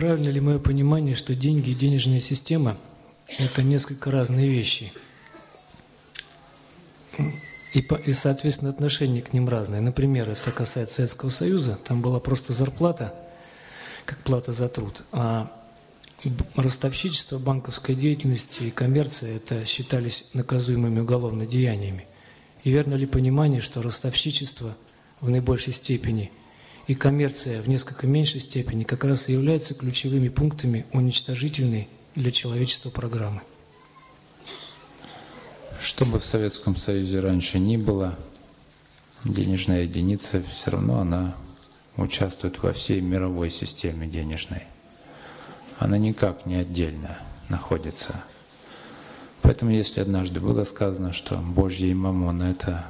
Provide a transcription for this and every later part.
правильно ли мое понимание, что деньги и денежная система – это несколько разные вещи? И, и, соответственно, отношение к ним разное. Например, это касается Советского Союза, там была просто зарплата, как плата за труд. А ростовщичество, банковская деятельность и коммерция – это считались наказуемыми уголовно деяниями. И верно ли понимание, что ростовщичество в наибольшей степени и коммерция в несколько меньшей степени как раз и являются ключевыми пунктами уничтожительной для человечества программы? Что бы в Советском Союзе раньше ни было, денежная единица все равно она участвует во всей мировой системе денежной. Она никак не отдельно находится. Поэтому если однажды было сказано, что Божье и Мамон — это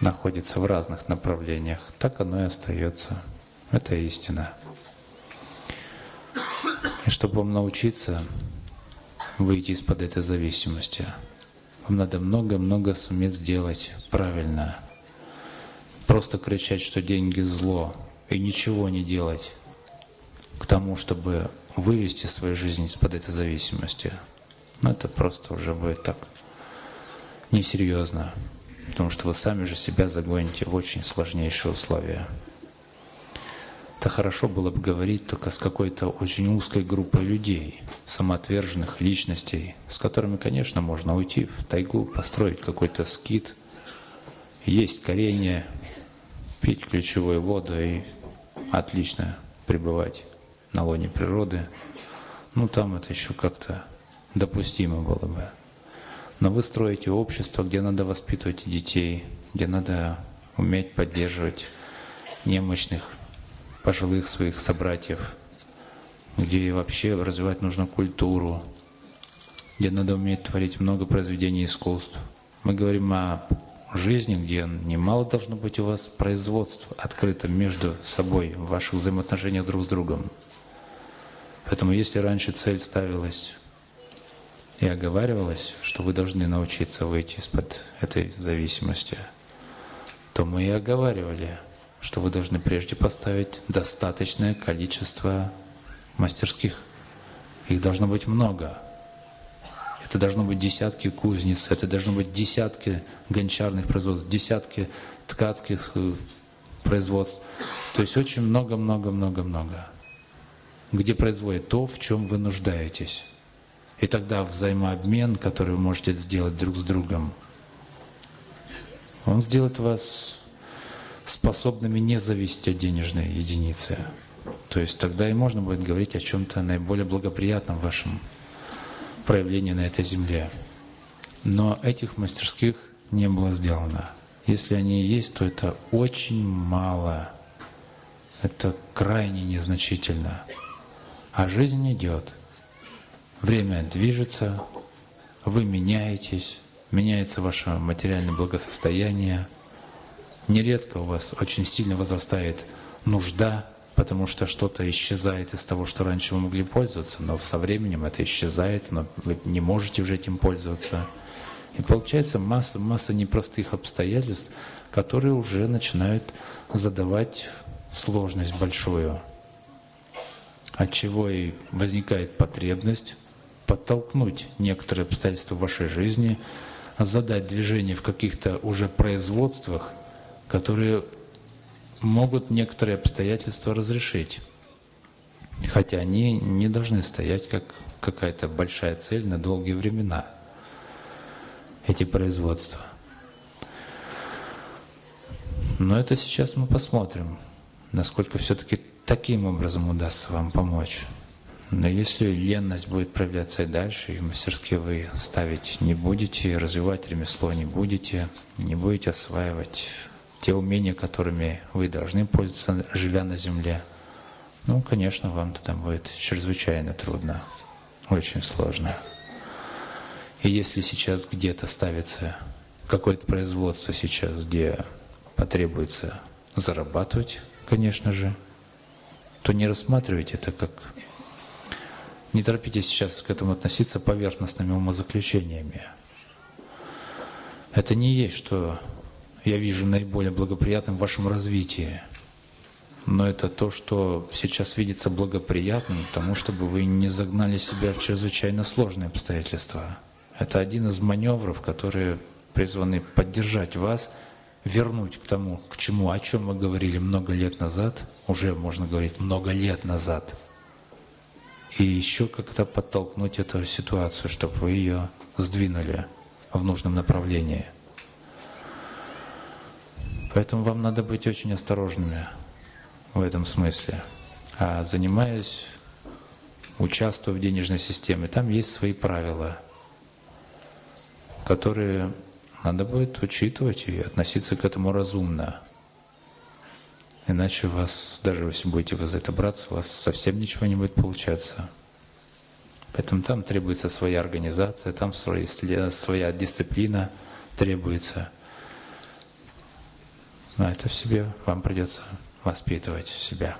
находится в разных направлениях, так оно и остается. Это истина. И чтобы вам научиться выйти из-под этой зависимости — вам надо много-много суметь сделать правильно. Просто кричать, что деньги зло, и ничего не делать к тому, чтобы вывести свою жизнь из-под этой зависимости. Ну, это просто уже будет так несерьезно, потому что вы сами же себя загоните в очень сложнейшие условия. Это хорошо было бы говорить только с какой-то очень узкой группой людей, самоотверженных личностей, с которыми, конечно, можно уйти в тайгу, построить какой-то скит, есть коренья, пить ключевую воду и отлично пребывать на лоне природы. Ну, там это еще как-то допустимо было бы. Но вы строите общество, где надо воспитывать детей, где надо уметь поддерживать немощных, пожилых своих собратьев, где вообще развивать нужно культуру, где надо уметь творить много произведений искусств. Мы говорим о жизни, где немало должно быть у вас производств открыто между собой, в ваших взаимоотношениях друг с другом. Поэтому если раньше цель ставилась и оговаривалась, что вы должны научиться выйти из-под этой зависимости, то мы и оговаривали – что вы должны прежде поставить достаточное количество мастерских. Их должно быть много. Это должно быть десятки кузнец, это должно быть десятки гончарных производств, десятки ткацких э, производств. То есть очень много-много-много-много. Где производят то, в чем вы нуждаетесь. И тогда взаимообмен, который вы можете сделать друг с другом, он сделает вас способными не зависеть от денежной единицы. То есть тогда и можно будет говорить о чем-то наиболее благоприятном вашем проявлении на этой земле. Но этих мастерских не было сделано. Если они есть, то это очень мало. Это крайне незначительно. А жизнь идет. Время движется, вы меняетесь, меняется ваше материальное благосостояние – Нередко у вас очень сильно возрастает нужда, потому что что-то исчезает из того, что раньше вы могли пользоваться, но со временем это исчезает, но вы не можете уже этим пользоваться. И получается масса, масса непростых обстоятельств, которые уже начинают задавать сложность большую. От чего и возникает потребность подтолкнуть некоторые обстоятельства в вашей жизни, задать движение в каких-то уже производствах, которые могут некоторые обстоятельства разрешить. Хотя они не должны стоять как какая-то большая цель на долгие времена, эти производства. Но это сейчас мы посмотрим, насколько все-таки таким образом удастся вам помочь. Но если ленность будет проявляться и дальше, и мастерские вы ставить не будете, развивать ремесло не будете, не будете осваивать те умения, которыми вы должны пользоваться, живя на земле, ну, конечно, вам тогда будет чрезвычайно трудно, очень сложно. И если сейчас где-то ставится какое-то производство сейчас, где потребуется зарабатывать, конечно же, то не рассматривайте это как... Не торопитесь сейчас к этому относиться поверхностными умозаключениями. Это не есть, что я вижу наиболее благоприятным в вашем развитии. но это то, что сейчас видится благоприятным тому, чтобы вы не загнали себя в чрезвычайно сложные обстоятельства. Это один из маневров, которые призваны поддержать вас, вернуть к тому, к чему, о чем мы говорили много лет назад, уже можно говорить много лет назад, и еще как-то подтолкнуть эту ситуацию, чтобы вы ее сдвинули в нужном направлении. Поэтому вам надо быть очень осторожными в этом смысле. А занимаясь, участвуя в денежной системе, там есть свои правила, которые надо будет учитывать и относиться к этому разумно. Иначе вас, даже если будете вы за это браться, у вас совсем ничего не будет получаться. Поэтому там требуется своя организация, там своя дисциплина требуется. А это в себе вам придется воспитывать себя.